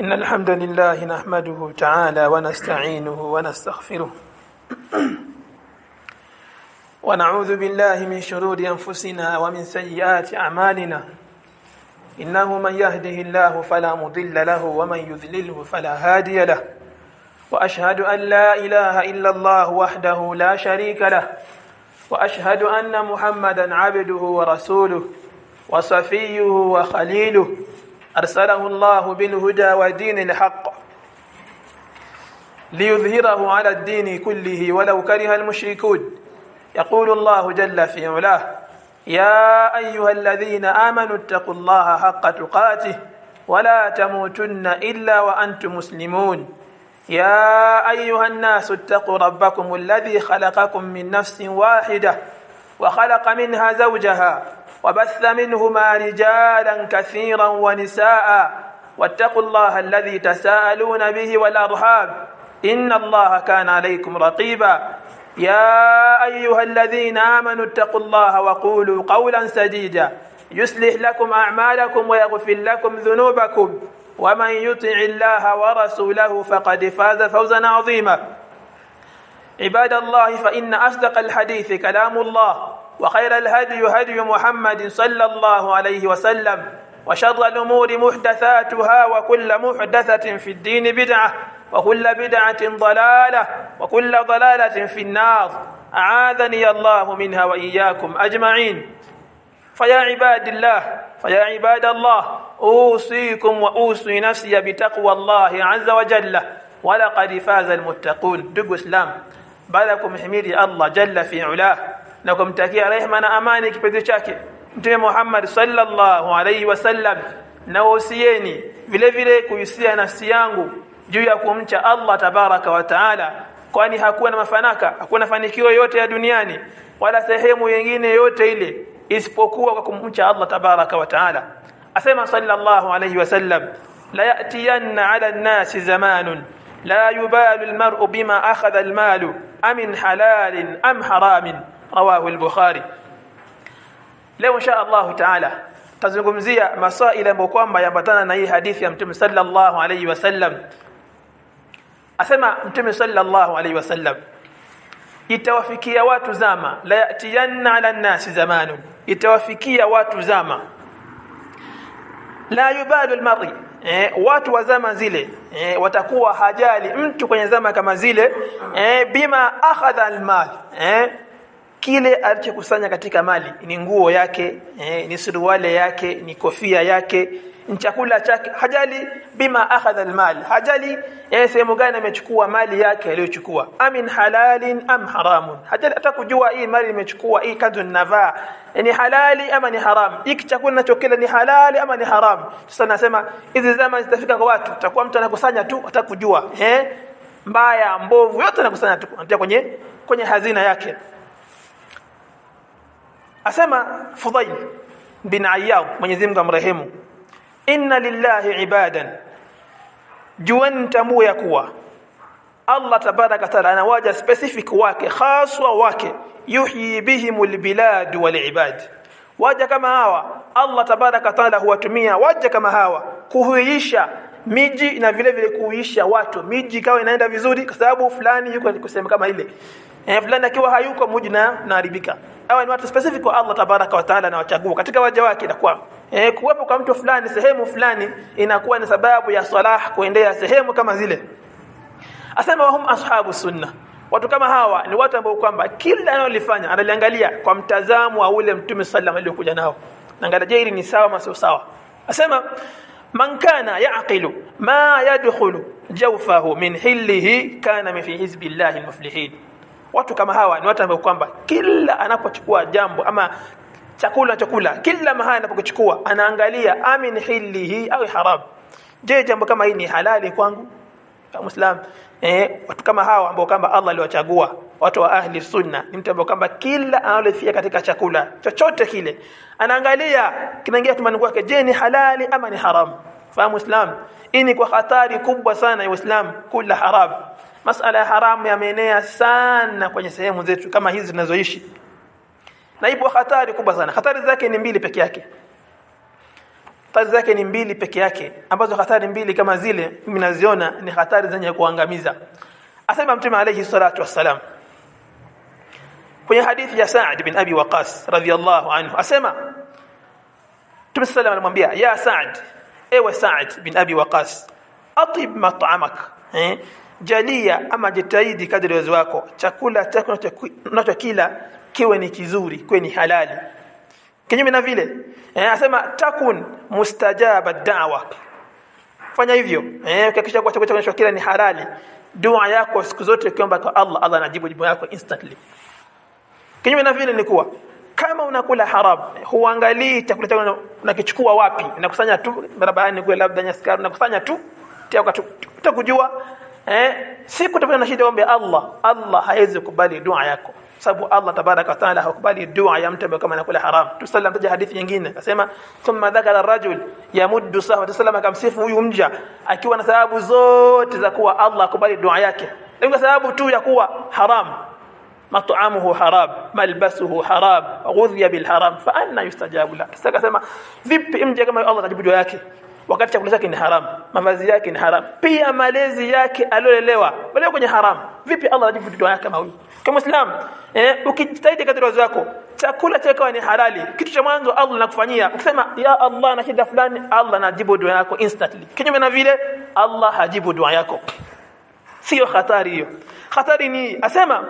إن الحمد لله نحمده تعالى ونستعينه ونستغفره. ونعوذ بالله من شرور أنفسنا ومن سيئات أعمالنا. إنه من يهده الله فلا مضل له ومن يذلله فلا هادي له. وأشهد أن لا إله إلا الله وحده لا شريك له. وأشهد أن محمدا عبده ورسوله وصفيه وخليله. أرسله الله بالهدى ودين الحق ليظهره على الدين كله ولو كره المشركون. يقول الله جل في علاه يا أيها الذين آمنوا اتقوا الله حق تقاته ولا تموتن إلا وأنتم مسلمون. يا أيها الناس اتقوا ربكم الذي خلقكم من نفس واحدة وخلق منها زوجها وبث منهما رجالا كثيرا ونساء واتقوا الله الذي تساءلون به والأرحام. إن الله كان عليكم رقيبا. يا أيها الذين آمنوا اتقوا الله وقولوا قولا سديدا. يصلح لكم أعمالكم ويغفر لكم ذنوبكم. ومن يطع الله ورسوله فقد فاز فوزا عظيما. عباد الله فإن أصدق الحديث كلام الله. وخير الهدي هدي محمد صلى الله عليه وسلم وشر الأمور محدثاتها وكل محدثة في الدين بدعة وكل بدعة ضلالة وكل ضلالة في النار. أعاذني الله منها وإياكم أجمعين. فيا عباد الله فيا عباد الله أوصيكم وأوصي نفسي بتقوى الله عز وجل. ولقد فاز المتقون. دق إسلام بعدكم حميدي الله جل في علاه na kumtakia rehema na amani kipenzi chake Mtume Muhammad sallallahu alaihi wasallam na wasieni vile vile kuhusia nafsi yangu juu ya kumcha Allah tabaraka wa taala kwani hakuwa na mafanaka hakuna fanikio yote ya duniani wala sehemu nyingine yote ile isipokuwa kwa kumcha Allah tabaraka wa taala. Asema sallallahu alaihi wasallam la yatiyanna ala an-nas zamanun la yubalu al-mar'u bima akhadha al-malu amin halalin am haramin rawahu al-Bukhari leo insha Allah taala tazungumzia masaila ambayo kwamba yambatana na hii hadithi ya Mtume sallallahu alayhi wasallam. Asema Mtume sallallahu alayhi wasallam itawafikia watu zama la yatiyanna ala nasi zamanu. Itawafikia watu zama la yubalu al-mar'i. Eh, watu wa zama zile eh, watakuwa hajali mtu kwenye zama kama zile eh, bima akhadha al-mal. Eh, kile alichokusanya katika mali ni nguo yake eh, ni suruale yake ni kofia yake ni chakula chake. Hajali bima akhadha almal hajali eh, sehemu gani amechukua mali yake aliyochukua. Amin halalin am haramun. Hajali atakujua hii mali imechukua hii kadhu navaa ni halali ama ni haram. Hiki chakula ninachokila ni halali ama ni haram? Sasa nasema hizi zama zitafika kwa watu takuwa mtu anakusanya tu atakujua eh? Mbaya mbovu yote anakusanya tu anatia kwenye kwenye hazina yake asema Fudhayl bin Ayyad Mwenyezi Mungu amrehemu inna lillahi ibadan. Juan tamu ya kuwa Allah tabaraka taala anawaja specific wake khaswa wake yuhyi bihimul bilad wal ibad. Waja kama hawa Allah tabaraka taala huwatumia waja kama hawa kuhuisha miji na vile vile kuhuisha watu. Miji ikawa inaenda vizuri kwa sababu fulani yuko kusema kama ile eh fulani akiwa hayuko mji na naharibika hawa ni watu specific kwa Allah tabaraka wa taala na wachagua katika waja wake inakuwa eh kuwepo kwa mtu fulani sehemu fulani inakuwa ni sababu ya salah kuendea sehemu kama zile. Asema wahum ashabu sunna. Watu kama hawa ni watu ambao kwamba kila analolifanya analiangalia kwa mtazamo wa ule mtume sallam aliyokuja nao. Naangalia je hili ni sawa ama sio sawa? Asema man kana yaqilu ma yadkhulu jawfahu min hillihi kana fi hizbillahi almuflihin watu kama hawa ni watu ambao kwamba kila anapochukua jambo ama chakula chakula kila mahali anapokuchukua anaangalia amin hilihi au haram. Je jambo kama hili ni halali kwangu? Muislam eh watu kama hawa ambao kwamba Allah aliwachagua watu wa ahli sunna ni mtu ambao kwamba kila analofia katika chakula chochote kile anaangalia kinaingia tumani kwake je ni halali ama ni haram? Fahamu islam hii ni kwa hatari kubwa sana ya uislamu kula haram masala ya haramu yameenea sana kwenye sehemu zetu kama hizi zinazoishi. Na ipo hatari kubwa sana. Hatari zake ni mbili peke yake. Hatari zake ni mbili peke yake. Ambazo hatari mbili kama zile mimi naziona ni hatari zenye kuangamiza. Asema mtume alayhi salatu wassalam. Kwenye hadithi ya Sa'd bin Abi Waqas radhiyallahu anhu asema Mtume sallam anamwambia ya Sa'd ewe Sa'd bin Abi Waqas atib mat'amak. Eh jalia ama jitahidi kadri uwezo wako. Chakula chako unachokila kiwe ni kizuri kiwe ni halali. Kinyume na vile eh asema takun mustajaba da'wa fanya hivyo eh hakikisha kwa chakula unachokila ni halali. Dua yako siku zote ukiomba kwa Allah Allah anajibu jibu yako instantly. Kinyume na vile ni kuwa kama unakula haram huangalii chakula chako unakichukua wapi. Unakusanya tu barabarani kule labda nyaskari unakusanya tu utakujua eh? Si kutokana na shida ombe Allah. Allah haiwezi kubali dua yako. Sababu Allah tabaraka wa taala hakubali dua ya mtu ambaye kama anakula haram. Tusallam taja hadithi nyingine. Akasema thumma dhakara rajul yamuddu sahwa tusallam akamsifu huyu mja akiwa na sababu zote za kuwa Allah akubali dua yake. Kwa sababu tu ya kuwa haram. Mat'amuhu haram malbasuhu haram ghudhiya bil haram fa anna yustajabu la. Sasa akasema vipi mja kama Allah atajibu dua yake wakati chakula chake ni haramu mavazi yake ni haramu pia malezi yake aliolelewa wale kwenye haramu vipi Allah anajibu dua yake kama huyu? Kama muislam eh ukijitahidi kadri yako chakula chako ni halali. Kitu cha mwanzo Allah anakufanyia ukisema ya Allah na shida fulani Allah anajibu dua yako instantly. Kinyume na vile Allah hajibu dua yako. Sio hatari hiyo. Hatari ni asema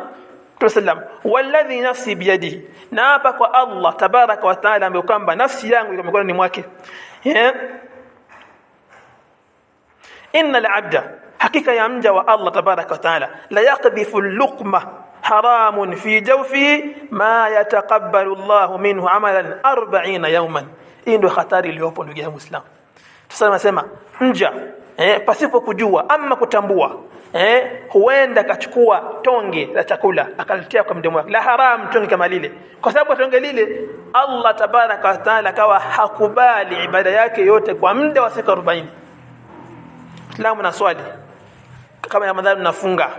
Tusallam walladhi nafsi biyadihi. Na hapa kwa Allah tabaraka wa taala ambaye kwamba nafsi yangu iko mikononi mwake. Eh inna al-abda hakika ya mja wa Allah tabaraka wa taala la yaqdhifu al-luqma haramun fi jawfihi ma yataqabbalu Allah minhu amalan 40 yawman hii ndio hatari iliyopo ndugu yangu Muislam sasa nasema mja eh pasipo kujua ama kutambua eh huenda akachukua tonge la chakula akalitia kwa mdomo wake la haram tonge kama lile kwa sababu tonge lile Allah tabaraka wa taala akawa hakubali ibada yake yote kwa muda wa siku 40 Islamu na swali. Kama Ramadhani nafunga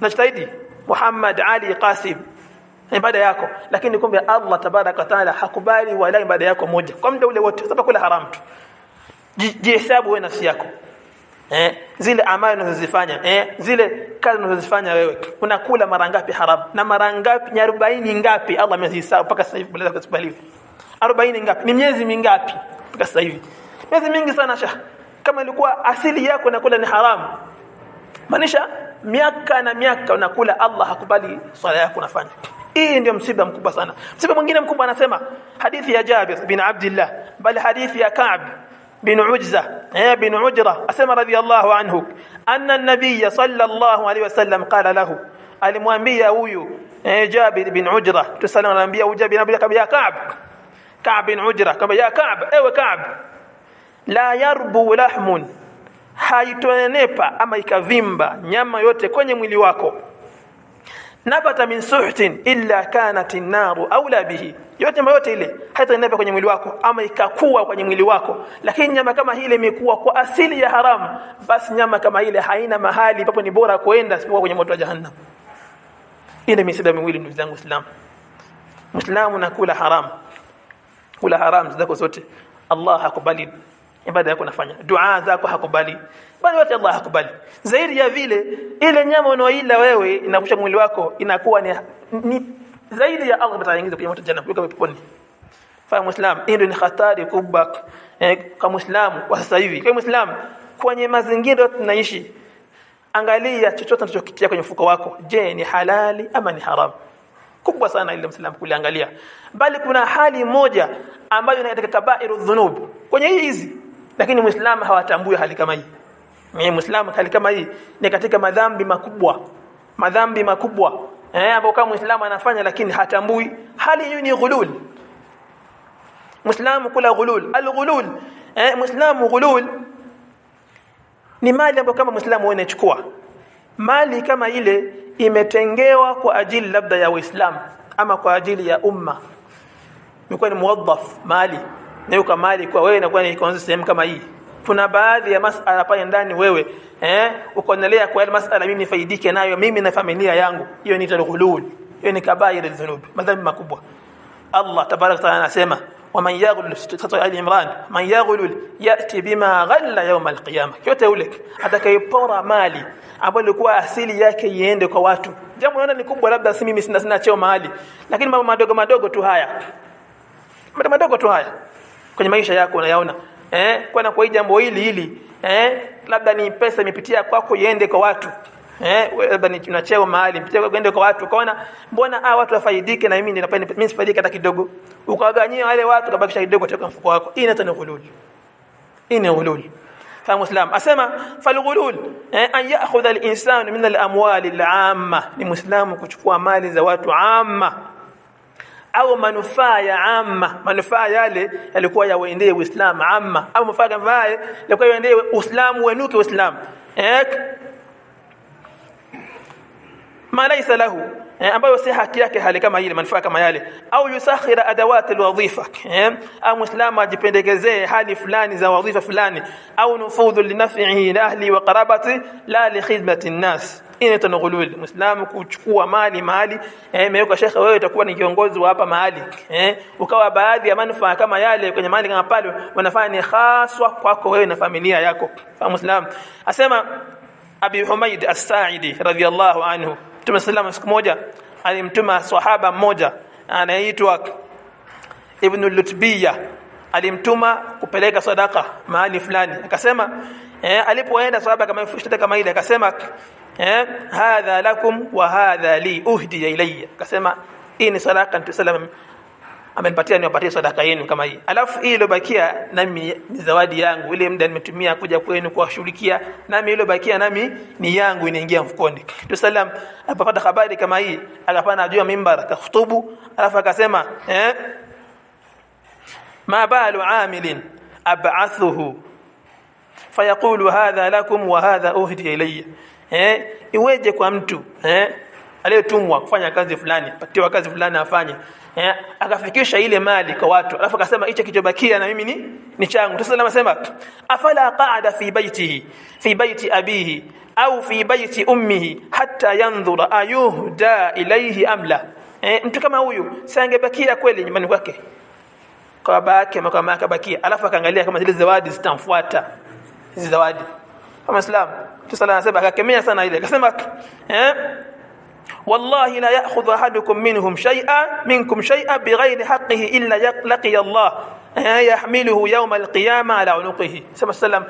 najitahidi. Muhammad Ali Qasim. Ibada yako. Lakini kumbe Allah tabaraka taala hakubali wala ibada yako moja. Kwa muda ule wote sababu kula haram tu. Jihesabu wewe nafsi yako. Eh? Zile amali unazozifanya. Eh? Zile kazi unazozifanya wewe. Unakula mara ngapi haram na mara ngapi ni 40 ngapi Allah amezihesabu mpaka sasa hivi? Bila kusubiri 40 ngapi? Ni miezi mingapi mpaka sasa hivi? Miezi mingi sana shah kama ilikuwa asili yako nakula ni haramu. Maanisha miaka na miaka unakula Allah hakubali swala yako unafanya. Hii ndio msiba mkubwa sana. Msiba mwingine mkubwa anasema hadithi ya Jabir bin Abdullah bali hadithi ya Ka'b bin Ujza eh bin Ujra asema radiyallahu anhu anna an-nabiy sallallahu alayhi wasallam qala lahu alimwambia huyu eh Jabir bin Ujra tusallallahu anamwambia huyu bin Abdullah ya Ka'b. Ka'b bin Ujra kama ya Ka'b ewe Ka'b la yarbu lahmun. Haitonenepa ama ikavimba nyama yote kwenye mwili wako. Nabata min suhtin illa kanat an-naru aula bihi. Yote yote ile haitonenepa kwenye mwili wako ama ikakua kwenye mwili wako. Lakini nyama kama ile imekuwa kwa asili ya haramu basi nyama kama ile haina mahali papo ni bora kuenda isipokuwa kwenye moto wa jahannam. Ile misiba miwili ndugu zangu Islam. Muislamu nakula haram. Kula haram zako zote. Allah hakubali ibada yako nafanya. Dua zako hakubali. Bali wote Allah hakubali. Zaidi ya vile ile nyama unaoila wewe inavusha mwili wako inakuwa ni, ni zaidi ya Allah ataingiza kwenye moto jana kuliko peponi. Fa muislam hiyo ni hatari kubwa. Eh, kwa muislam kwa sasa hivi. Kwa muislam kwenye mazingira tunaishi angalia chochote unachokitia kwenye mfuko wako. Je ni halali ama ni haramu kubwa sana ile muislamu kuliangalia. Bali kuna hali moja ambayo katika kabairu dhunub. Kwenye hizi lakini muislamu hawatambui hali kama hii. Mimi muislamu hali kama hii ni katika madhambi makubwa. Madhambi makubwa. Eh ambao kama muislamu anafanya lakini hatambui. Hali hiyo ni ghulul. Muislamu kula ghulul. Al-ghulul eh muislamu ghulul. Ni mali ambayo kama muislamu anachukua mali kama ile imetengewa kwa ajili labda ya uislamu ama kwa ajili ya umma. Imekuwa ni muwaddaf mali na hiyo mali kwa wewe inakuwa ni kwanza sehemu kama hii. Kuna baadhi ya masuala pale ndani wewe eh uko ukonelea kwa ile masuala mimi nifaidike nayo mimi na familia yangu. Hiyo ni tadkhulul hiyo ni kabair dhunub madhambi makubwa. Allah tabarak taala anasema wa waman yaghlul sitata ali imran man yaghlul yati bima ghalla yawm alqiyamah. Yote ule atakayepora mali ambayo ilikuwa asili yake iende kwa watu. Jambo naona ni kubwa labda si mimi sina sina cheo mahali. Lakini mambo madogo madogo tu haya. Mambo madogo tu haya kwenye maisha yako unayaona. Eh kwa kwa hii jambo hili hili. Eh labda ni pesa imepitia kwako iende kwa watu. Eh labda ni una mahali mpitia kwende kwa watu. Ukaona mbona ah watu wafaidike na mimi ninapenda mimi sifaidike hata kidogo? Ukawaganyia wale watu kabakisha kidogo kutoka mfuko wako. Hii inaitwa ghulul. Hii ni ghulul. Fahamu islam. Asema falghulul eh, an ya'khudha al-insanu min al-amwali al-amma. Ni muislamu kuchukua mali za watu amma au manufaa ya amma. Manufaa yale yalikuwa yawaendee uislamu amma. Au manufaa kama yalikuwa yaendee uislamu wenuke uislamu. Ek. Ma laysa lahu eh, ambayo si haki yake hali kama ile manufaa kama yale. Au yusakhira adawati alwadhifa eh, au muislamu ajipendekezee hali fulani za wadhifa fulani. Au nufudhu linaf'ihi la ahli wa qarabati la li khidmati an-nas inaitwa ghulul kuchukua mali mali eh meweka shekhe wewe utakuwa ni kiongozi wa hapa mahali. Eh ukawa baadhi ya manufaa kama yale kwenye mali kama pale wanafanya ni haswa kwako wewe na familia yako. Fa muislamu asema Abi Humaid As-Sa'idi radhiyallahu anhu Mtume sallallahu siku moja alimtuma sahaba mmoja anaitwa Ibn Lutbiya alimtuma kupeleka sadaka mahali fulani. Akasema eh, alipoenda sahaba kama ifushita kama ile akasema eh, hadha lakum wa hadha li uhdiya ilayya. Akasema hii ni sadaka Mtume mtusallam amenipatia niwapatie sadaka yenu kama hii. Alafu hii iliyobakia nami ni zawadi yangu. Ile muda nimetumia kuja kwenu kuwashughulikia nami iliyobakia nami ni yangu inaingia mfukoni. Tusallam alipopata habari kama hii akapanda juu ya mimbar akahutubu alafu akasema eh ma balu amilin ab'athuhu fayaqulu hadha lakum wa hadha uhdi ilayya. Eh iweje kwa mtu eh aliyetumwa kufanya kazi fulani patiwa kazi fulani afanye. Eh akafikisha ile mali kwa watu alafu akasema hicho kichobakia na mimi ni ni changu. Sasa anasema afala qa'ada fi baitihi fi baiti abihi au fi baiti ummihi hatta yanzura ayuhda ilayhi amla eh mtu kama huyu sangebakia kweli nyumbani kwake? Kwa baba yake ama kwa mama akabakia alafu akaangalia kama zile zawadi zitamfuata. Hizi zawadi. Kama islam. Tusala anasema akakemea sana ile. Akasema eh والله لا ياخذ احدكم منهم شيئا منكم شيئا بغير حقه الا يلقي الله yahmiluhu yawm alqiyama ala unuqihi sema sallam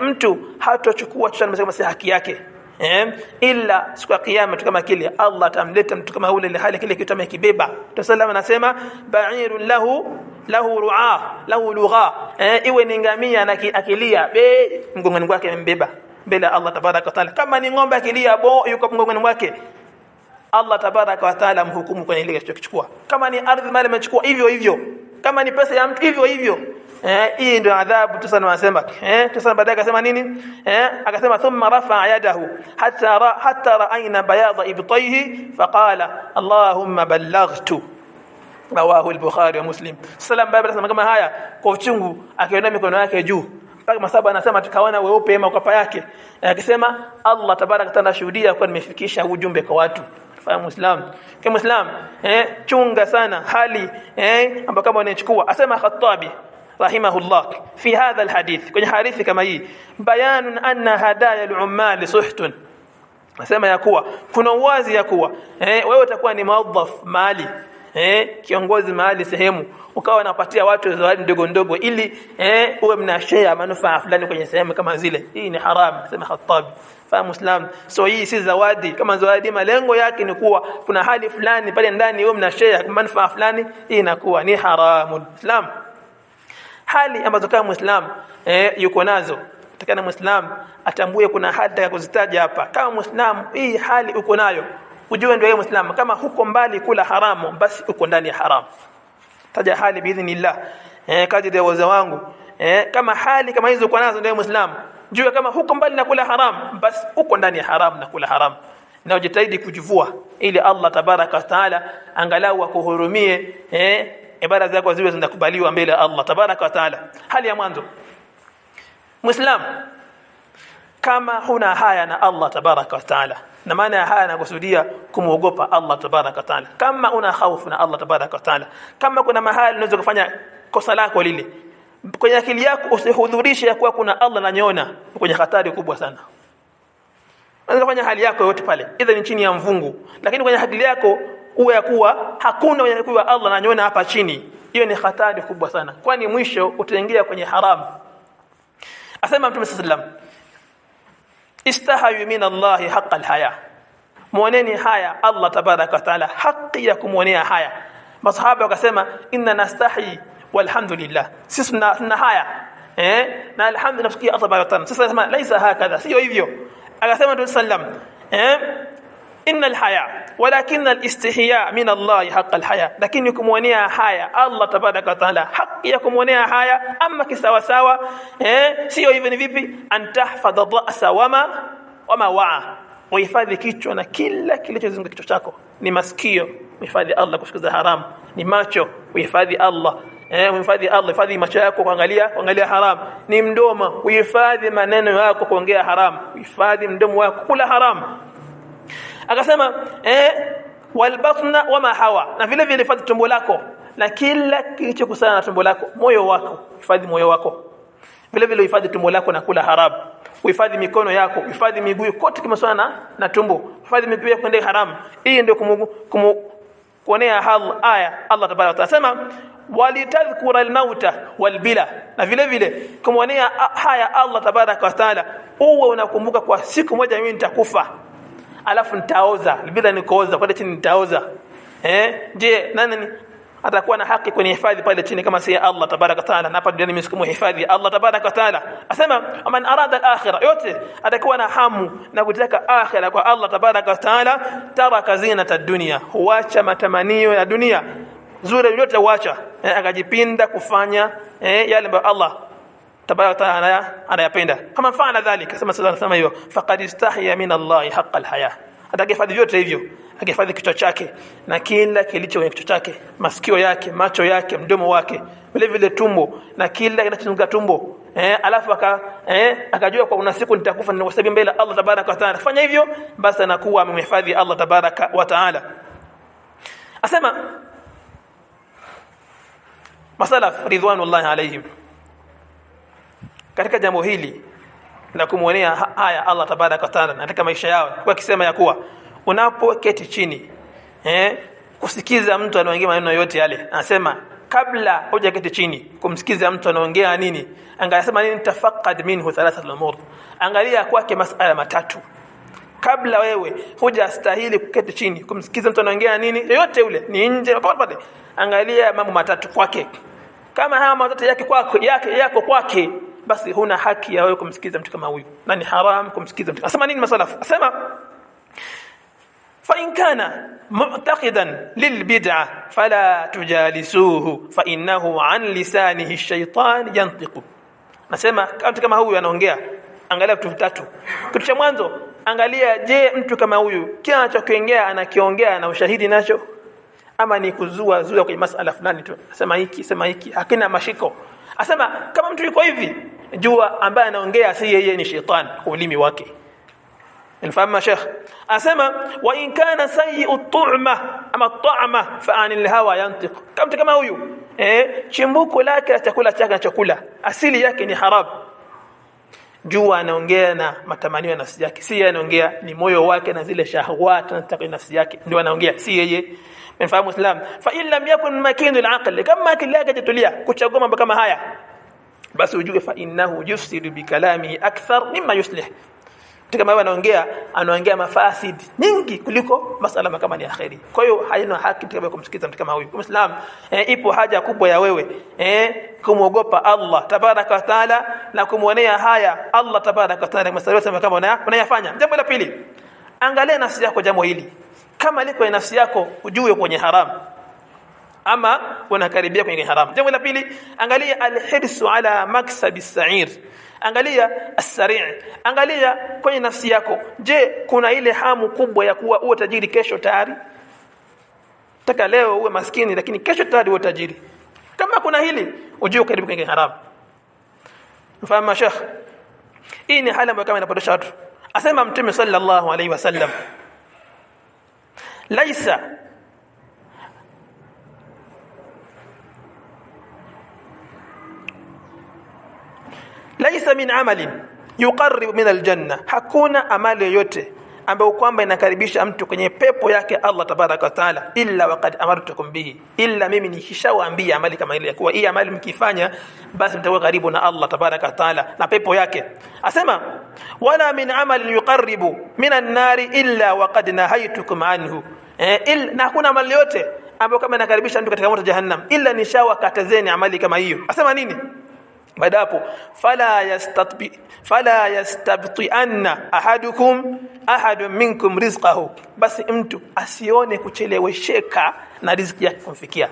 mtu hatochukua chochote kama si haki yake eh illa siku ya kiyama tu kama kile Allah atamleta mtu kama ule hali kile kitu amekibeba tusallam anasema ba'irun lahu lahu ru'a lahu lugha eh iwe ni ngamia na akilia be mgongoni wake amembeba mbele Allah tabaraka taala kama ni ng'ombe akilia bo yuko mgongoni mwake Allah tabaraka wa taala mhukumu kwenye ile kichukua kama ni ardhi mali amechukua hivyo hivyo. Kama ni pesa ya mtu hivyo hivyo. Eh hii ndio adhabu tu sana wanasema. Eh tu sana baadaye akasema nini? Eh akasema thumma rafa yadahu hatta ra, hatta ra'ayna bayadha ibtayhi faqala allahumma ballaghtu rawahu al-bukhari wa muslim. Salam baba anasema kama haya kwa uchungu akiona mikono yake juu. Mpaka masaba anasema tukaona weupe ema kwa yake. Akisema Allah tabaraka taala shuhudia kwa nimefikisha ujumbe kwa watu fahamu Muislam. Kama Muislam eh chunga sana hali eh ambapo kama unachukua asema Khattabi rahimahullah fi hadha alhadith kwenye hadithi kama hii. Bayanun anna hadaya al-ummal suhtun. Asema ya kuwa kuna uwazi ya kuwa eh wewe utakuwa ni muadhaf mali eh kiongozi mahali sehemu ukawa unapatia watu zawadi ndogo ndogo ili eh uwe mna manufaa fulani kwenye sehemu kama zile. Hii ni haram sema Khattab fahamu Islam so hii si zawadi. Kama zawadi malengo yake ni kuwa kuna hali fulani pale ndani wewe mna manufaa fulani hii inakuwa ni haramu. Islam hali ambazo kama muislam eh yuko nazo. Takana muislam atambue kuna hali ya kuzitaja hapa. Kama muislam hii hali uko nayo ujue ndio wewe muislam kama huko mbali kula haramu basi uko ndani ya haramu. Taja hali biidhnillah. Eh kadri ya uwezo wangu. Eh kama hali kama hizo uko nazo ndio muislam jua kama huko mbali na kula haramu basi uko ndani ya haramu na kula haramu. Na ujitahidi kujivua ili Allah tabaraka wa taala angalau akuhurumie eh ibada zako ziwe zinakubaliwa mbele ya Allah tabaraka wa taala. Hali ya mwanzo. Muislam kama huna haya na Allah tabaraka wa taala na maana ya haya nakusudia kumuogopa Allah tabaraka taala. Kama una hofu na Allah tabaraka taala kama kuna mahali unaweza kufanya kosa lako lile kwenye akili yako usihudhurishe ya kuwa kuna Allah ananiona kwenye hatari kubwa sana. Unaweza kufanya hali yako yote pale idha ni chini ya mvungu lakini kwenye akili yako uwe ya kuwa hakuna mwenye kuwa Allah ananiona hapa chini. Hiyo ni hatari kubwa sana kwani mwisho utaingia kwenye haramu. Asema mtume sallam istahayu min Allah haqqa alhaya muoneni haya Allah tabaraka wa taala haki ya kumuonea haya masahaba wakasema inna nastahi walhamdulillah sisi tuna haya eh na alhamdulillah tusikia Allah tabaraka wa taala sasa nasema laisa hakadha sio hivyo akasema mtume sallam eh inna alhaya walakin alistihya min Allah haqq alhaya lakini kumuonea haya Allah tabaraka taala haki ya kumuonea haya ama kisawa sawa eh sio hivyo ni vipi antahfadha dha'sa wama wama wa'a uhifadhi kichwa na kila kilichozunguka kichwa chako ni masikio uhifadhi Allah kusikiza haramu ni macho uhifadhi Allah eh uhifadhi Allah uhifadhi macho yako kuangalia kuangalia haramu ni mdomo uhifadhi maneno yako kuongea haramu uhifadhi mdomo wako kula haramu akasema eh walbatna wama hawa. Na vile vile hifadhi tumbo lako. Na kila kilichokusana na tumbo lako moyo wako hifadhi moyo wako. Vile vile uhifadhi tumbo lako na kula haramu. Uhifadhi mikono yako uhifadhi miguu kote kimesana na, na tumbo. Uhifadhi miguu yako ndio haramu. Hii ndio kumu, kumu kuonea hal aya Allah tabaraka taala. Walitadhkura almauta walbila. Na vile vile kumwonea haya Allah tabaraka taala uwe unakumbuka kwa siku moja mimi nitakufa alafu nitaoza. Bila nikooza pale chini nitaoza. Eh? Je nani atakuwa na haki kwenye hifadhi pale chini kama si Allah tabaraka taala? Na hapa duniani msiku hifadhi Allah tabaraka taala. Asema aman arada al-akhirah yote atakuwa na hamu na kutaka akhira kwa Allah tabaraka taala. Taraka zinata dunia. Huacha matamanio ya dunia. Zuri yote huacha eh, akajipinda kufanya eh, yale ambayo Allah tabaraka taala anayapenda. Kama mfano dhalika sema sasa nasema hiyo faqad istahya min Allah haqqa alhaya. Atakifadhi vyote hivyo akifadhi kichwa chake na kila kilicho kwenye kichwa chake masikio yake macho yake mdomo wake vile vile tumbo na kila kinachozunguka tumbo. Eh alafu aka eh akajua kwa una siku nitakufa na wasabi mbele Allah tabaraka wa taala. Fanya hivyo basi anakuwa amemhifadhi Allah tabaraka wa taala. Asema masalaf ridwanullahi alaihim katika jambo hili la kumwonea haya Allah tabaraka taala katika maisha yao kwa kisema ya kuwa unapoketi chini eh kusikiza mtu anaongea maneno yote yale anasema kabla hujaketi chini kumsikiza mtu anaongea nini angasema nini tafaqad minhu thalathat al-umur angalia kwake masala matatu. Kabla wewe hujastahili kuketi chini kumsikiza mtu anaongea nini yote yule ni nje pale angalia mambo matatu kwake. Kama haya matatu yake kwako yake yako kwake basi huna haki ya wewe kumsikiza mtu kama huyu na ni haram kumsikiza mtu asema nini masalafu asema فإن كان معتقدا للبدعة فلا تجالسوه فإنه عن لسانه الشيطان ينطق nasema mtu kama huyu anaongea angalia vitu vitatu kitu cha mwanzo angalia je mtu kama huyu kile anachokiongea anakiongea na ushahidi nacho ama ni kuzua zua kwenye masala fulani tu sema hiki sema hiki hakina mashiko asema kama mtu yuko hivi jua ambaye anaongea si yeye ni shetani kwa ulimi wake Nifahamu Sheikh. Asema wa in kana sayyi'u tu'ma ama ta'ama fa anil hawa yantiq. Kama kama huyu eh chimbuko lake la chakula chake na chakula asili yake ni harab. Jua anaongea na matamanio ya nafsi yake. Si yeye anaongea ni moyo wake na zile shahawat na takwa nafsi yake ndio anaongea si yeye. Mfahamu Islam. Fa in lam yakun makinu al-aql kama akili yake jitulia kuchagua mambo kama haya basi ujue fa innahu yufsidu bi kalamihi akthar mimma yuslih. Kama wewe anaongea anaongea mafasid nyingi kuliko masala kama ni akhiri kwa hiyo haina haki kama kumsikiza mtu kama huyu. Muislam e, ipo haja kubwa ya wewe eh kumuogopa Allah tabaraka wa taala na kumwonea haya Allah tabaraka wa taala masala kama unayafanya. Jambo la pili angalia nafsi yako jambo hili. Kama liko nafsi yako ujue kwenye haramu ama wanakaribia kwenye haramu. Jambo la pili angalia alhirsu ala maksabi sa'ir angalia as-sari' angalia kwenye nafsi yako. Je kuna ile hamu kubwa ya kuwa uwe tajiri kesho tayari? Taka leo uwe maskini lakini kesho tayari uwe tajiri. Kama kuna hili ujue karibu kwenye haramu. Mfahamu sheikh hii ni hali ambayo kama inapotosha watu. Asema mtume sallallahu alaihi wasallam laisa laisa min amalin yuqarrib min aljanna. Hakuna amali yoyote ambayo kwamba inakaribisha mtu kwenye pepo yake Allah tabaraka wa taala. Illa waqad amartukum bihi. Illa mimi nikishawaambia amali kama ile kuwa hii amali mkifanya basi mtakuwa karibu na Allah tabaraka wa taala na pepo yake. Asema wala min amalin yuqarribu min an-nari illa waqad nahaytukum anhu. Eh, il, na hakuna amali yote ambayo kama inakaribisha mtu katika moto jahannam. Illa nishawakatazeni amali kama hiyo. Asema nini baada hapo fala yastatbi fala yastabti anna ahadukum ahad minkum rizqahu. Basi mtu asione kuchelewesheka na riziki yake kumfikia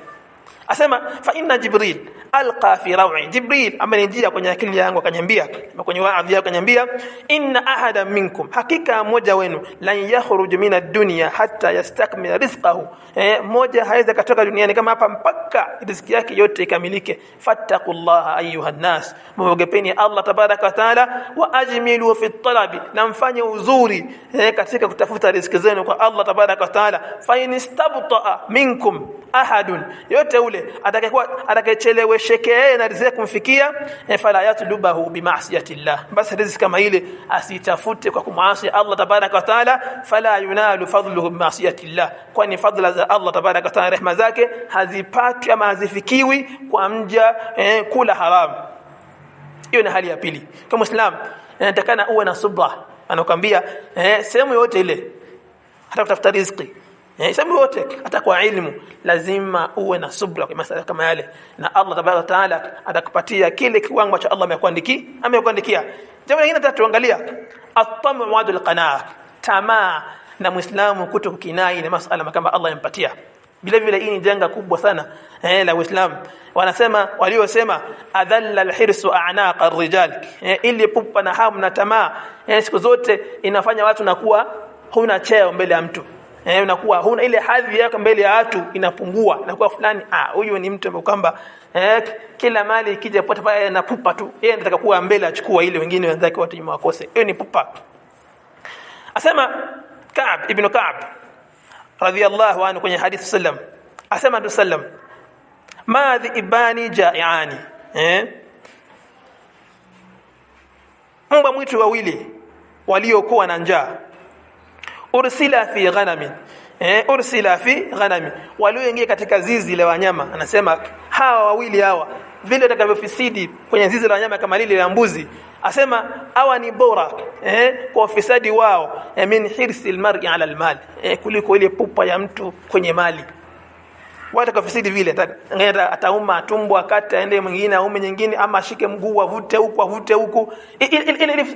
asema fa inna jibril alqa fi raw'i. Jibril amenijia kwenye akili yangu akanyambia kwenye waadhi yake akanyambia inna ahada minkum hakika mmoja wenu lan yakhruj min ad-dunya hatta yastakmila rizqahu. Eh, mmoja haweza katoka duniani kama hapa mpaka riziki yake yote ikamilike. Fattaqullaha ayuha nas. Muogepeni Allah tabaraka wa taala wa ajmilu fi talabi na mfanye uzuri eh, katika kutafuta riziki zenu kwa Allah tabaraka wa taala. Fa in istabta minkum ahadun yote ule atakayekuwa atakayechelewesheke yeye na riziki kumfikia eh, fala yatlubahu bima'siyati Allah basi riziki kama ile asitafute kwa kumwasi Allah tabaraka wa taala fala yunalu fadluhu bima'siyati Allah kwani fadla za Allah tabaraka wa taala rehema zake hazipatwi ama hazifikiwi kwa mja eh, kula haramu. Hiyo ni hali ya pili. Kama muislam inatakana uwe na subra anakuambia eh, sehemu yote ile hata kutafuta riziki eh, wote hata kwa ilmu lazima uwe na subra kwa masala kama yale. Na Allah tabaraka taala atakupatia kile kiwango cha Allah amekuandikia amekuandikia. Jambo lingine tatu angalia at-tamu wa al-qanaa. Tamaa na muislamu kuto kukinai na masala kama Allah yampatia vile vile hii ni janga kubwa sana eh, la Uislamu. Wanasema waliosema adhalla alhirsu a'naqa arrijal. Eh, ili pupa na hamu na tamaa eh, siku zote inafanya watu nakuwa huna cheo mbele ya mtu eh, unakuwa huna ile hadhi yako mbele ya watu inapungua. Inakuwa fulani ah huyu ni mtu ambaye kwamba eh, kila mali ikija pote pale na pupa tu. Yeye anataka kuwa mbele achukua ile wengine wenzake watu nyuma wakose. Hiyo ni pupa. Asema Ka'b ibn Ka'b radhiyallahu anhu kwenye hadithi sallam asema tu sallam madhi ibani jaiani. Eh? Mbwa mwitu wawili waliokuwa na njaa ursila fi ghanami. Eh ursila fi ghanamin walioingia katika zizi la wanyama. Anasema hawa wawili hawa vile atakavyofisidi kwenye zizi la wanyama kama lile la mbuzi. Asema hawa ni bora eh, kwa ufisadi wao. Eh, min hirsi almar'i ala almal eh, kuliko ile pupa ya mtu kwenye mali. Wata kafisidi vile ngenda atauma tumbo akate aende mwingine aume nyingine ama ashike mguu avute huku avute huku. Ile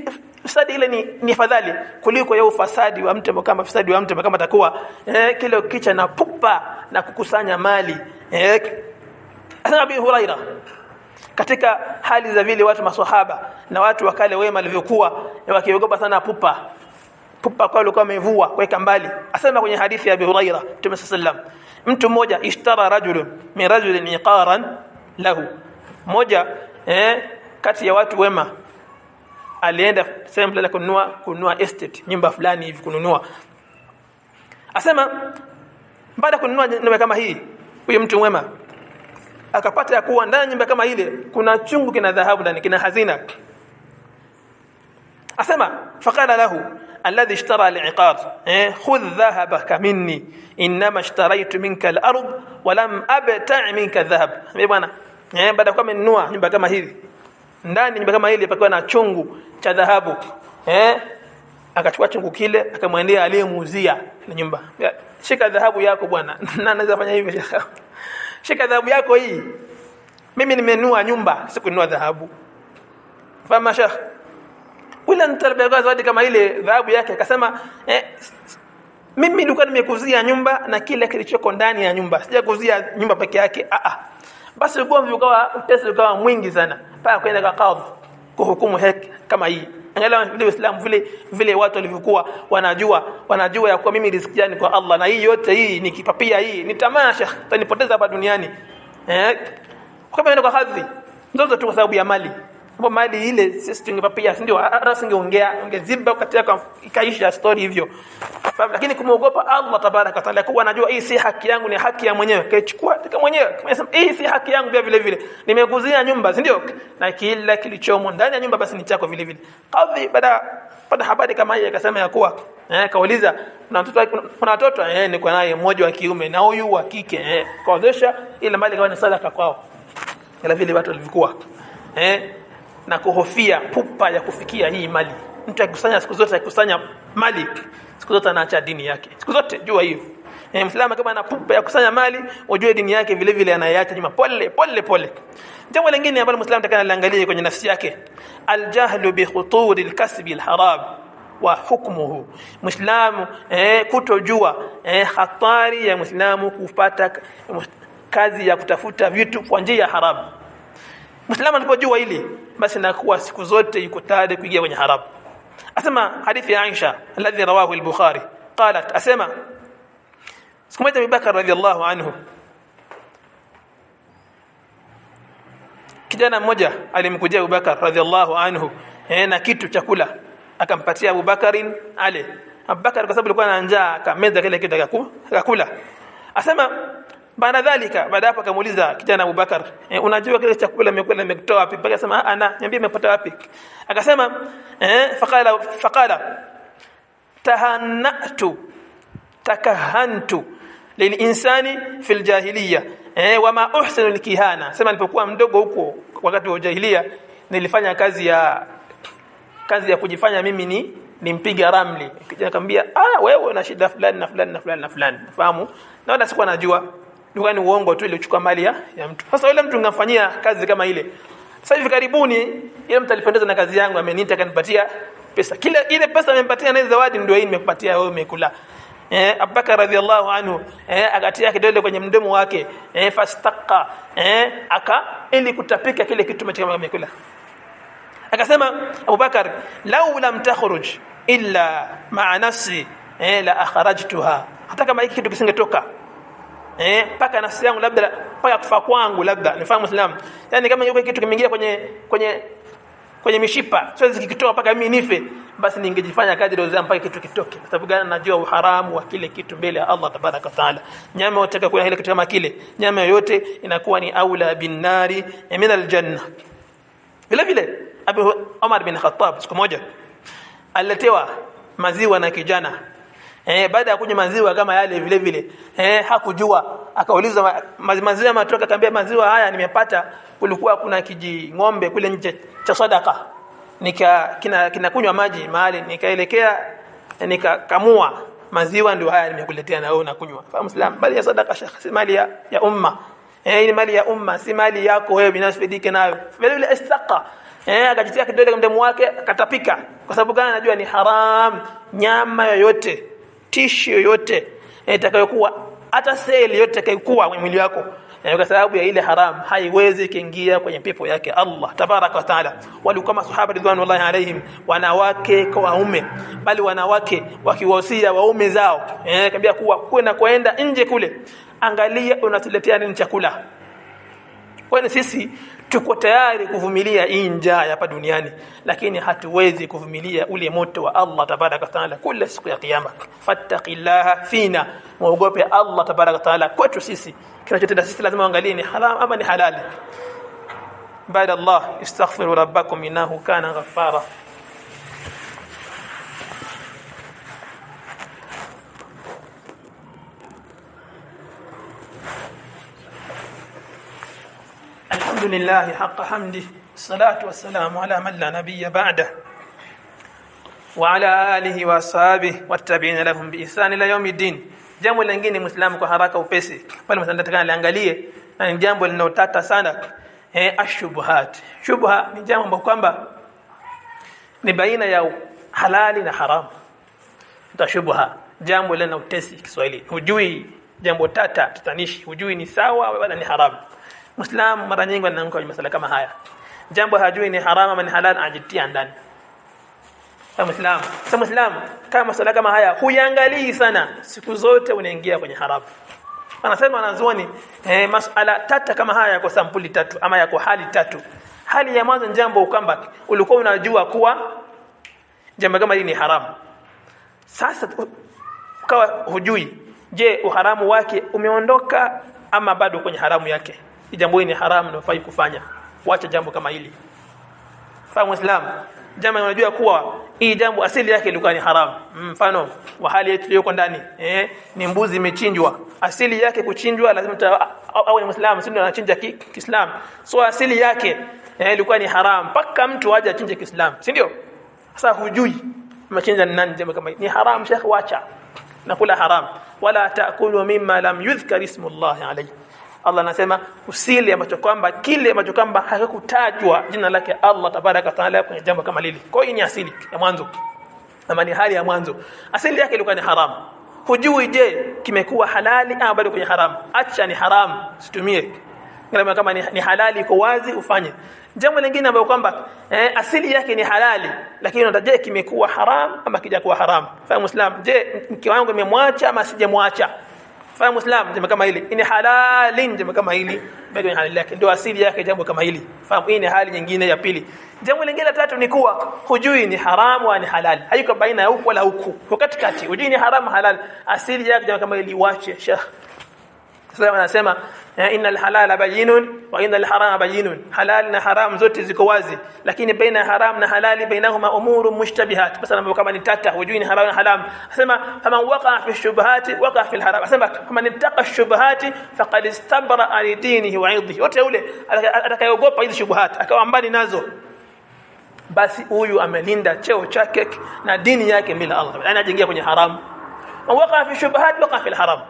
fasadi ile ni, ni fadhali kuliko ya ufasadi wa mtu kama fasadi wa mtu kama atakuwa eh, kile kicha na pupa na kukusanya mali eh, Abi Huraira katika hali za vile watu maswahaba na watu wakale wema walivyokuwa wakiogopa sana pupa. Pupa kwa alikuwa amevua kuweka mbali. Asema kwenye hadithi ya Abi Huraira Mtume sallam mtu mmoja ishtara rajulun min rajulin iqaran lahu. Mmoja eh, kati ya watu wema alienda sehemu fulani kununua kununua estate nyumba fulani hivi kununua asema baada kununua nyumba kama hii huyo mtu mwema akapata ya kuwa ndani nyumba kama ile kuna chungu kina dhahabu ndani kina hazina asema faqala lahu alladhi ishtara al-iqar eh khudh dhahabaka minni inma ishtaraitu minka al-ard wa lam abta' minka dhahab bwana eh baada kwa amenunua nyumba kama hili ndani nyumba kama ile pakiwa na chungu cha dhahabu eh? Akachukua chungu kile akamwendea aliyemuuzia na nyumba. Shika dhahabu yako bwana. Na naweza fanya hivyo shika dhahabu yako hii. Mimi nimenua nyumba sikununua dhahabu. Fama shekh wala nitalbega zawadi kama ile dhahabu yake. Akasema eh, mimi nilikuwa nimekuzia nyumba na kile kilichoko ndani ya nyumba. Sijakuzia nyumba peke yake. A a basi ugomvi ukawa utesi ukawa mwingi sana. Paka kwenda kwa kadhi kuhukumu haki kama hii. Angalia vile Uislamu vile vile watu walivyokuwa wanajua wanajua ya kuwa mimi riziki yangu kwa Allah. Na hii yote hii ni kipapia hii ni tamasha tanipoteza hapa duniani. Eh kwa kwa hadhi ndio tu kwa sababu ya mali Mbona mali ile sisi tungepapia si ndio? Hata singeongea ungeziba katika ikaisha story hivyo. Lakini kumwogopa Allah tabaraka wa taala kwa anajua hii si haki yangu ni haki ya mwenyewe. Kaichukua katika mwenyewe. Kama hii si haki yangu pia vile vile. Nimekuzia nyumba si ndio? Na kila kilichomo ndani ya nyumba basi ni chako vile vile. Kadhi baada baada habari kama hii akasema ya kuwa eh kauliza kuna mtoto kuna watoto eh niko naye mmoja wa kiume na huyu wa kike eh. Kaozesha ile mali kama ni sadaka kwao. Ila vile watu walivyokuwa eh na kuhofia pupa ya kufikia hii mali. Mtu akikusanya siku zote akikusanya mali siku zote anaacha dini yake. Siku zote jua hivi eh mslama kama ana pupa ya kusanya mali ujue dini yake vile vile anaiacha nyuma. Pole pole pole. Jambo lingine ambalo mslama takana liangalie kwenye nafsi yake aljahlu bi khuturi alkasbi alharam wa hukmuhu. Mslamu eh kutojua eh hatari ya mslamu kupata kazi ya kutafuta vitu kwa njia ya haramu. Muislamu anapojua hili basi nakuwa siku zote yuko tayari kuingia kwenye haramu. Asema hadithi ya Aisha aladhi rawahu al-Bukhari. Qalat asema siku moja Abubakar radhiallahu anhu kijana mmoja alimkujia Abubakar radhiallahu anhu eh, na kitu chakula. Akampatia Abubakarin ale. Abubakar kwa sababu alikuwa na njaa akameza kile kitu akakula. Asema baada dhalika baada hapo akamuuliza kijana Abubakar e, unajua kile chakula nimekula nimekitoa wapi? Mpaka sema ana niambie nimepata wapi. Akasema eh faqala faqala tahannatu takahantu lilinsani fil jahiliya eh wama uhsinu likihana sema nilipokuwa mdogo huko wakati wa jahiliya nilifanya kazi ya kazi ya kujifanya mimi ni nimpiga ramli. Kijana akamwambia ah wewe una shida fulani na fulani na fulani na fulani fahamu naona sikuwa najua dukani uongo tu ile uchukua mali ya, ya mtu? Sasa yule mtu ngafanyia kazi kama ile. Sasa hivi karibuni ile mtu alipendezwa na kazi yangu ameniita akanipatia pesa. Kile ile pesa amempatia naye zawadi ndio hii nimekupatia wewe umekula. Eh Abubakar radhiallahu anhu eh akatia kidole kwenye mdomo wake eh fastaqa eh aka ili kutapika kile kitu kama amekula. Akasema Abubakar lau lam takhruj illa ma'a nafsi eh la akhrajtuha. Hata kama hiki kitu kisingetoka eh paka nafsi yangu labda paka kufa kwangu labda nifahamu Islam yani kama yuko kitu kimeingia kwenye kwenye kwenye mishipa siwezi kikitoa paka mimi nife basi ningejifanya kadri ndio mpaka kitu kitoke. Kwa sababu gani? Najua uharamu wa kile kitu mbele ya Allah tabaraka taala. Nyama utaka kula ile kitu kama kile nyama yoyote inakuwa ni aula bin nari min aljanna. Vile vile Abu Umar bin Khattab siku moja aliletewa maziwa na kijana Eh, baada ya kunywa maziwa kama yale vile vile. Eh, hakujua. Akauliza ma, maziwa matoka akamwambia maziwa haya nimepata kulikuwa kuna kiji ng'ombe kule nje cha sadaka. Nika kina kinakunywa maji mahali nikaelekea nikakamua. Maziwa ndio haya nimekuletea na wewe unakunywa. Fahamu islam bali ya sadaka si mali ya, ya umma. Eh ni mali ya umma si mali yako wewe binafsi fidike nayo. Vile vile istaqa. Eh akajitia kidole kwa mdomo wake akatapika. Kwa sababu gani? Anajua ni haram nyama yoyote tishi yoyote itakayokuwa hata seli yote itakayokuwa mwili wako kwa sababu ya ile haram haiwezi kuingia kwenye pepo yake. Allah tabaraka wa taala. Walikuwa masahaba ridwanullahi alaihim wanawake kwa waume bali wanawake wakiwahusia waume zao eh kuwa kwenda kwenda nje kule angalia unatuletea nini chakula kwani sisi tuko tayari kuvumilia hii njaa hapa duniani lakini hatuwezi kuvumilia ule moto wa Allah tabaraka taala kila siku ya kiyama. Fattaqillaha fina muogope Allah tabaraka taala kwetu sisi. Kinachotenda sisi lazima angalie ni haram ama ni halali. Baada Allah istaghfiru rabbakum innahu kana ghaffara الحمد لله حق حمده الصلاة والسلام على من لا نبي بعده وعلى آله وأصحابه والتابعين لهم بإحسان إلى يوم الدين jambo lingine muislamu kwa haraka upesi pale msandata liangalie na ni jambo linalotata sana eh ashubhat shubha ni jambo ambalo kwamba ni baina ya halali na haramu tashubha jambo lina utesi Kiswahili hujui jambo tata tatanishi hujui ni sawa wala ni haramu Muislamu mara nyingi anaanguka kwenye masala kama haya. Jambo hajui ni haramu ama ni halal ajitia ndani. Kama Muislamu, sasa Muislamu kama masala kama haya huyangalii sana, siku zote unaingia kwenye haramu. Anasema wanazuoni eh, masala tata kama haya yako sampuli tatu ama yako hali tatu. hali ya mwanzo jambo kwamba ulikuwa unajua kuwa jambo kama hili ni haramu sasa ukawa hujui je uharamu wake umeondoka ama bado kwenye haramu yake jambo hili ni haramu na hufai kufanya. Wacha jambo kama hili. Fahamu muislam jamaa unajua kuwa hii jambo asili yake ilikuwa ni haramu. Mfano wa hali yetu iliyoko ndani eh ni mbuzi imechinjwa. Asili yake kuchinjwa lazima au ni muislamu sio anachinja kiislam so asili yake eh, ilikuwa ni haramu. Mpaka mtu aje achinje kiislam si ndio? Sasa hujui machinja ni nani jambo kama ni haramu shekhi wacha. Nakula haram wala taakulu mimma lam yudhkar ismullah alayhi Allah anasema usile ambacho kwamba kile ambacho kwamba hakutajwa jina lake Allah tabaraka taala kwenye jambo kama lile. Kwa hiyo ni asili ya mwanzo. Ama ni hali ya mwanzo. Asili yake ilikuwa ni haramu hujui je kimekuwa halali au bado kwenye haramu acha ni haramu situmie. Kama kama ni, ni halali iko wazi ufanye. Jambo lingine ambalo kwamba eh, asili yake ni halali lakini unataje kimekuwa haram ama kijakuwa haram? Fahamu islam je mke wangu nimemwacha ama sijamwacha fahamu islam jambo kama hili. Ini halali jambo kama hili. Bado ni halali yake. Ndio asili yake jambo kama hili. Fahamu hii ni hali nyingine ya pili. Jambo lingine la tatu ni kuwa hujui ni haramu au ni halali. Haiko baina ya huku wala huku. Kwa katikati hujui ni haramu halal asili yake jambo kama hili wache shekh sasa anasema innal halala bayinun wa innal harama bayinun. Halal na haram zote ziko wazi lakini baina ya haram na halali bainahuma umuru mushtabihat. Basi mambo kama ni tata hujui ni haram na haram asema kama waqa fi shubahati waqa fi alharam asema kama nitaqa shubahati faqad istabra li dinihi wa irdihi yote yule atakayeogopa hizo shubuhat akawa mbali nazo basi huyu amelinda cheo chake na dini yake bila Allah. Yani kwenye haram waqa fi shubahati waqa fi alharam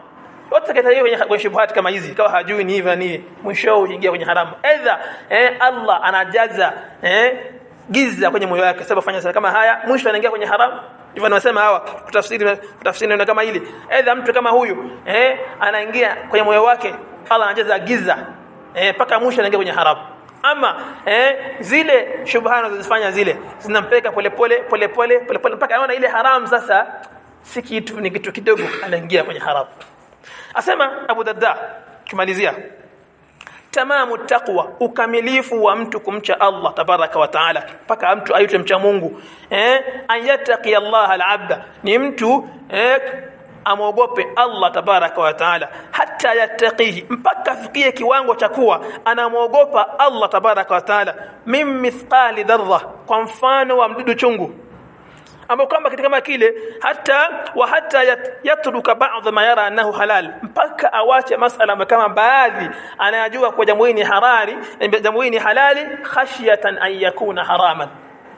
yote kata kwenye, kwenye shubuhat kama hizi ikawa hajui ni hivyo ni mwisho uingia kwenye haramu. Aidha eh, Allah anajaza eh, giza kwenye moyo wake. Sababu fanya sana kama haya mwisho anaingia kwenye haramu. Hivyo anasema hawa kutafsiri kutafsiri ndio kama hili. Aidha mtu kama huyu eh, anaingia kwenye moyo wake Allah anajaza giza eh, paka mwisho anaingia kwenye haramu. Ama eh, zile shubha anazozifanya zile zinampeleka polepole polepole polepole mpaka anaona ile haramu sasa si kitu ni kitu kidogo anaingia kwenye haramu asema Abu Darda kimalizia tamamu taqwa ukamilifu wa mtu kumcha Allah tabaraka wa taala mpaka mtu aitwe mcha Mungu. Eh ayataqi Allah al-abda ni mtu eh amogope Allah tabaraka wa taala. Hata yataqihi mpaka afikie kiwango cha kuwa anamwogopa Allah tabaraka wa taala. Mim mithqali dharra kwa mfano wa mdudu chungu ambao kwamba kitu kama kile hata wa hata yatruka baadhi ma yara annahu halal mpaka awache masala kama baadhi anayajua kwa jambo hili ni harari jambo hili ni halali khashyatan an yakuna haraman.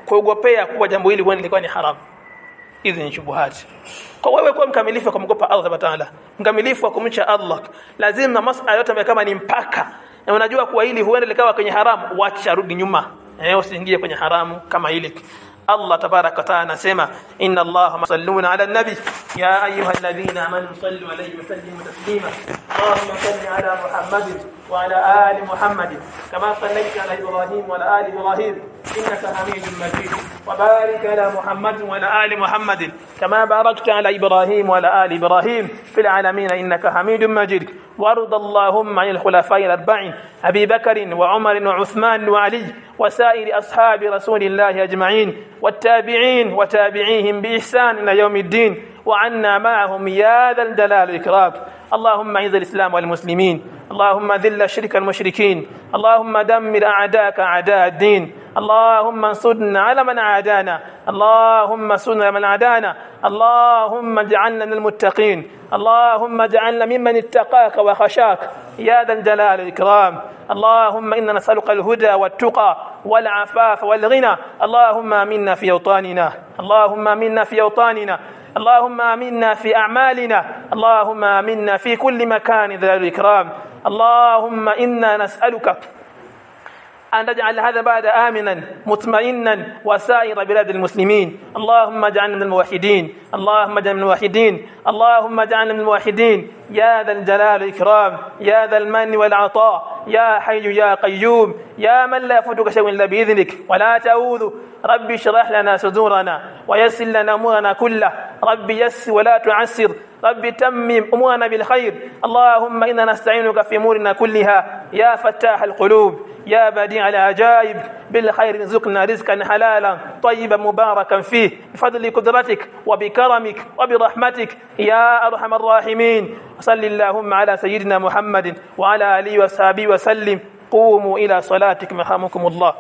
Kuogopea kuwa jambo hili kwani lilikuwa ni haram. Hizi ni shubuhati. Kwa wewe kuwa mkamilifu kwa mgopa Allah taala mkamilifu kumcha Allah lazima masala yote kama ni mpaka na unajua kuwa hili huenda likawa kwenye haramu wacha rudi nyuma. Eh usiingie kwenye haramu kama hili الله تبارك وتعالى نسمع إن الله صلون على النبي يا أيها الذين آمنوا صلوا عليه وسلموا تسليما اللهم صل على محمد وعلى آل محمد كما صليت على إبراهيم وعلى آل إبراهيم إنك حميد مجيد. وبارك على محمد وعلى آل محمد كما باركت على إبراهيم وعلى آل إبراهيم في العالمين إنك حميد مجيد. وارض اللهم عن الخلفاء الأربعين أبي بكر وعمر وعثمان وعلي وسائر أصحاب رسول الله أجمعين والتابعين وتابعيهم بإحسان إلى يوم الدين. وعنا معهم يا ذا الجلال والإكرام. اللهم أعز الإسلام والمسلمين. اللهم ذل شرك المشركين اللهم دمر أعداءك أعداء الدين. اللهم انصرنا على من عادانا. اللهم انصرنا على من عادانا. اللهم اجعلنا من المتقين. اللهم اجعلنا ممن اتقاك وخشاك. يا ذا الجلال والإكرام. اللهم إنا نسألك الهدى والتقى والعفاف والغنى. اللهم آمنا في أوطاننا. اللهم آمنا في أوطاننا. اللهم آمنا في أعمالنا. اللهم آمنا في كل مكان ذا الإكرام. اللهم إنا نسألك أن تجعل هذا بعد آمنا مطمئنا وسائر بلاد المسلمين. اللهم اجعلنا من الموحدين. اللهم اجعلنا من الموحدين. اللهم اجعلنا من الموحدين. يا ذا الجلال والإكرام. يا ذا المن والعطاء. يا حي يا قيوم. يا من لا يفوتك شيء إلا بإذنك. ولا تعوذ. ربي اشرح لنا صدورنا ويسر لنا أمورنا كله ربي يسر ولا تعسر. ربي تمم أمورنا بالخير. اللهم إنا نستعينك في أمورنا كلها. يا فتاح القلوب. يا بديع العجائب بالخير رزقنا رزقا حلالا طيبا مباركا فيه بفضل قدرتك وبكرمك وبرحمتك يا أرحم الراحمين. صل اللهم على سيدنا محمد وعلى آله وصحبه وسلم. قوموا إلى صلاتكم يرحمكم الله.